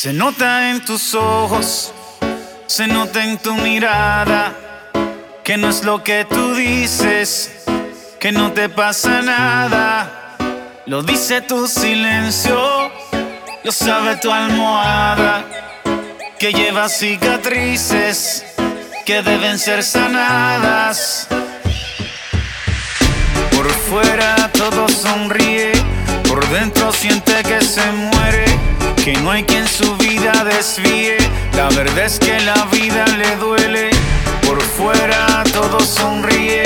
Se nota en tus ojos, se nota en tu mirada, que no es lo que tú dices, que no te pasa nada. Lo dice tu silencio, lo sabe tu almohada, que lleva cicatrices que deben ser sanadas. Por fuera todo sonríe, por dentro siente que se muere que no hay quien su vida desvíe. La verdad es que la vida le duele. Por fuera todo sonríe,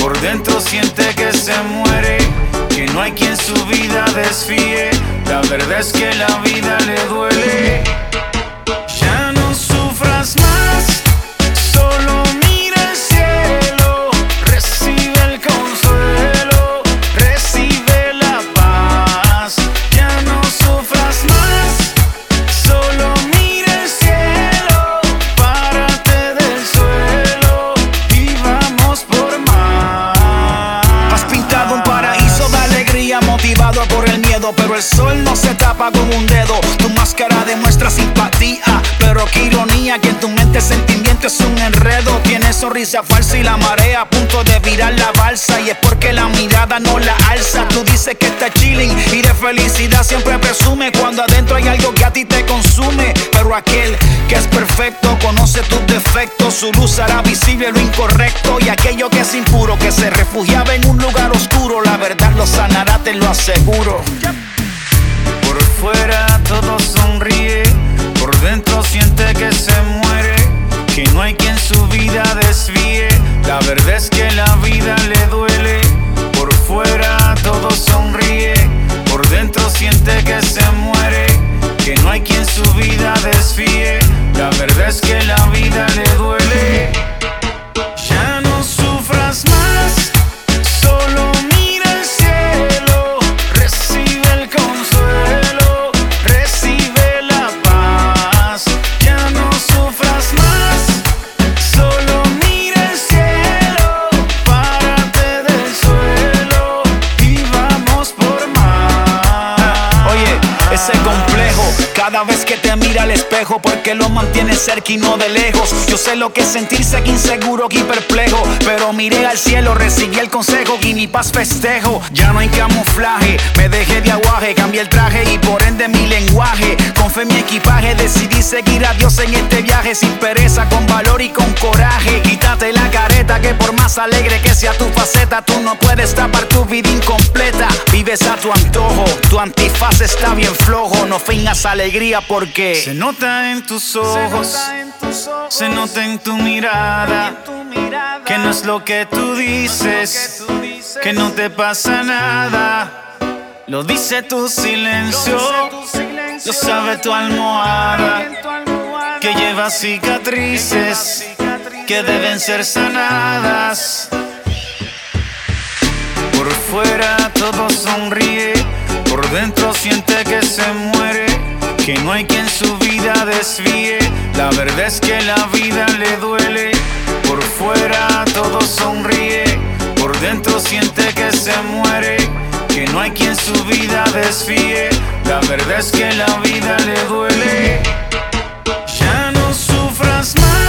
por dentro siente que se muere. Que no hay quien su vida desvíe. La verdad es que la vida le duele. Pero el sol no se tapa con un dedo. Tu máscara demuestra simpatía, pero qué ironía que en tu mente sentimiento es un enredo. Tienes sonrisa falsa y la marea a punto de virar la balsa. Y es porque la mirada no la alza. Tú dices que está chilling y de felicidad siempre presume cuando adentro hay algo que a ti te consume. Pero aquel que es perfecto conoce tus defectos. Su luz hará visible lo incorrecto y aquello que es impuro que se refugiaba en un lugar oscuro. La verdad lo sanará, te lo aseguro. Por fuera todo sonríe, por dentro siente que se muere, que no hay quien su vida desvíe. La verdad es que la vida le duele. Por fuera todo sonríe, por dentro siente que se muere, que no hay quien su vida desvíe. La verdad es que mira al espejo, porque lo mantiene cerca y no de lejos. Yo sé lo que es sentirse aquí inseguro y perplejo. Pero miré al cielo, recibí el consejo y mi paz festejo. Ya no hay camuflaje, me dejé de aguaje, cambié el traje y por ende mi lenguaje. Con fe mi equipaje, decidí seguir a Dios en este viaje sin pereza, con valor y con coraje. Quítate la careta que por más alegre que sea tu faceta, tú no puedes tapar tu vida incompleta. Vives a tu antojo, tu antifaz está bien flojo, no fingas alegría porque se nota en tus ojos, se nota en tu mirada, que no es lo que tú dices, que no te pasa nada. Lo dice tu silencio, lo sabe tu almohada, que lleva cicatrices. que deben ser sanadas. Por fuera todo sonríe, por dentro siente que se muere que no hay quien su vida desvíe. La verdad es que la vida le duele. Por fuera todo sonríe, por dentro siente que se muere. Que no hay quien su vida desvíe. La verdad es que la vida le duele. Ya no sufras más.